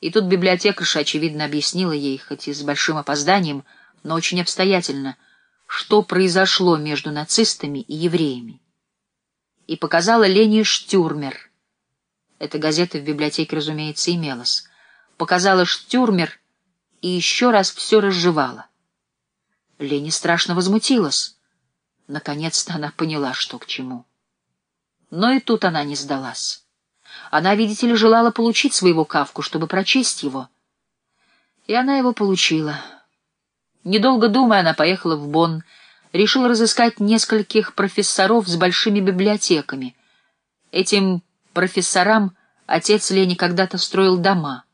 И тут библиотекарша, очевидно, объяснила ей, хоть и с большим опозданием, но очень обстоятельно, что произошло между нацистами и евреями. И показала Лене Штюрмер. Эта газета в библиотеке, разумеется, имелась. Показала Штюрмер и еще раз все разжевала. Лене страшно возмутилась. Наконец-то она поняла, что к чему. Но и тут она не сдалась. Она, видите ли, желала получить своего Кавку, чтобы прочесть его. И она его получила. Недолго думая, она поехала в Бонн, решила разыскать нескольких профессоров с большими библиотеками. Этим профессорам отец Лени когда-то строил дома.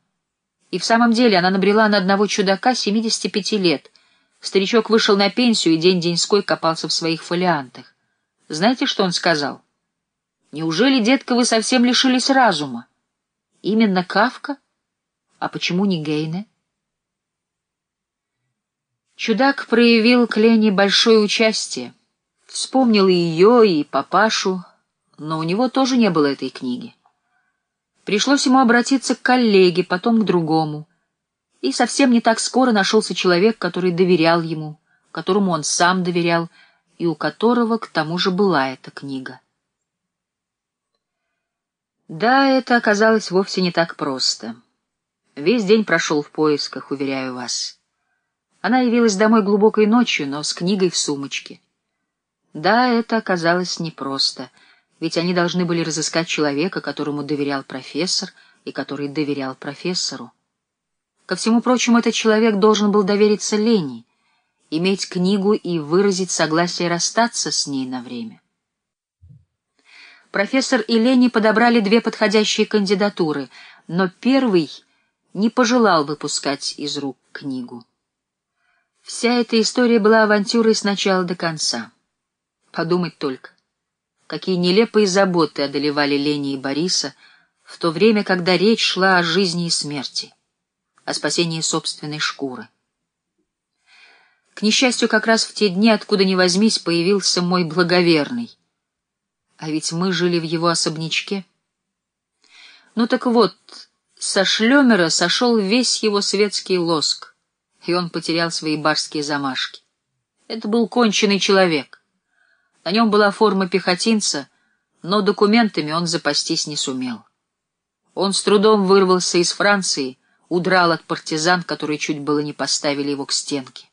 И в самом деле она набрела на одного чудака 75 лет. Старичок вышел на пенсию и день-деньской копался в своих фолиантах. Знаете, что он сказал? Неужели, детка, вы совсем лишились разума? Именно Кавка? А почему не Гейне? Чудак проявил к Лене большое участие. Вспомнил и ее, и папашу, но у него тоже не было этой книги. Пришлось ему обратиться к коллеге, потом к другому. И совсем не так скоро нашелся человек, который доверял ему, которому он сам доверял, и у которого, к тому же, была эта книга. Да, это оказалось вовсе не так просто. Весь день прошел в поисках, уверяю вас. Она явилась домой глубокой ночью, но с книгой в сумочке. Да, это оказалось непросто, ведь они должны были разыскать человека, которому доверял профессор и который доверял профессору. Ко всему прочему, этот человек должен был довериться Лене, иметь книгу и выразить согласие расстаться с ней на время профессор и Лени подобрали две подходящие кандидатуры, но первый не пожелал выпускать из рук книгу. Вся эта история была авантюрой с начала до конца. Подумать только, какие нелепые заботы одолевали Лени и Бориса в то время, когда речь шла о жизни и смерти, о спасении собственной шкуры. К несчастью, как раз в те дни, откуда ни возьмись, появился мой благоверный — а ведь мы жили в его особнячке. Ну так вот, со шлемера сошел весь его светский лоск, и он потерял свои барские замашки. Это был конченый человек. На нем была форма пехотинца, но документами он запастись не сумел. Он с трудом вырвался из Франции, удрал от партизан, которые чуть было не поставили его к стенке.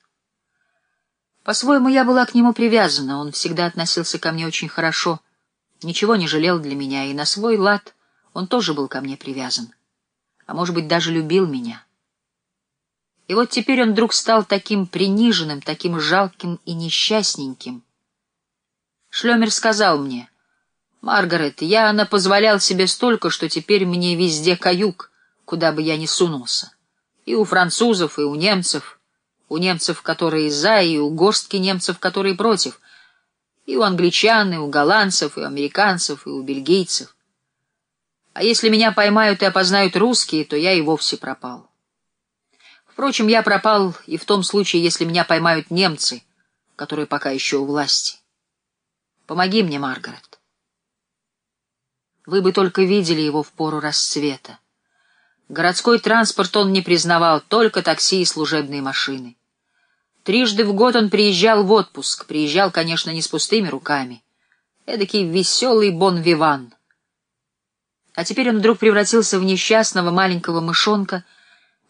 По-своему, я была к нему привязана, он всегда относился ко мне очень хорошо — ничего не жалел для меня, и на свой лад он тоже был ко мне привязан, а может быть, даже любил меня. И вот теперь он вдруг стал таким приниженным, таким жалким и несчастненьким. Шлемер сказал мне, «Маргарет, я напозволял себе столько, что теперь мне везде каюк, куда бы я ни сунулся. И у французов, и у немцев, у немцев, которые за, и у горстки немцев, которые против — и у англичан, и у голландцев, и у американцев, и у бельгийцев. А если меня поймают и опознают русские, то я и вовсе пропал. Впрочем, я пропал и в том случае, если меня поймают немцы, которые пока еще у власти. Помоги мне, Маргарет. Вы бы только видели его в пору расцвета. Городской транспорт он не признавал, только такси и служебные машины. Трижды в год он приезжал в отпуск, приезжал, конечно, не с пустыми руками. Эдакий веселый бон-виван. А теперь он вдруг превратился в несчастного маленького мышонка,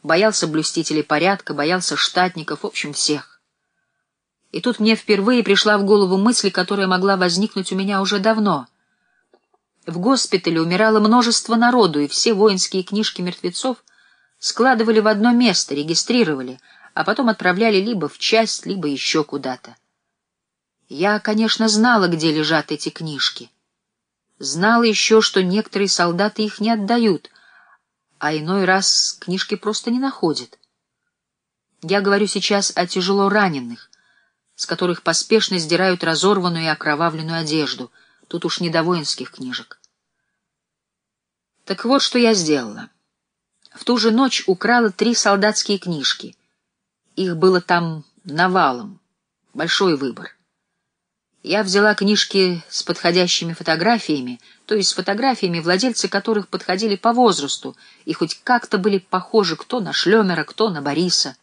боялся блюстителей порядка, боялся штатников, в общем, всех. И тут мне впервые пришла в голову мысль, которая могла возникнуть у меня уже давно. В госпитале умирало множество народу, и все воинские книжки мертвецов складывали в одно место, регистрировали — а потом отправляли либо в часть, либо еще куда-то. Я, конечно, знала, где лежат эти книжки. Знала еще, что некоторые солдаты их не отдают, а иной раз книжки просто не находят. Я говорю сейчас о тяжело раненых, с которых поспешно сдирают разорванную и окровавленную одежду. Тут уж не до воинских книжек. Так вот, что я сделала. В ту же ночь украла три солдатские книжки — их было там навалом, большой выбор. Я взяла книжки с подходящими фотографиями, то есть с фотографиями, владельцы которых подходили по возрасту и хоть как-то были похожи кто на Шлемера, кто на Бориса.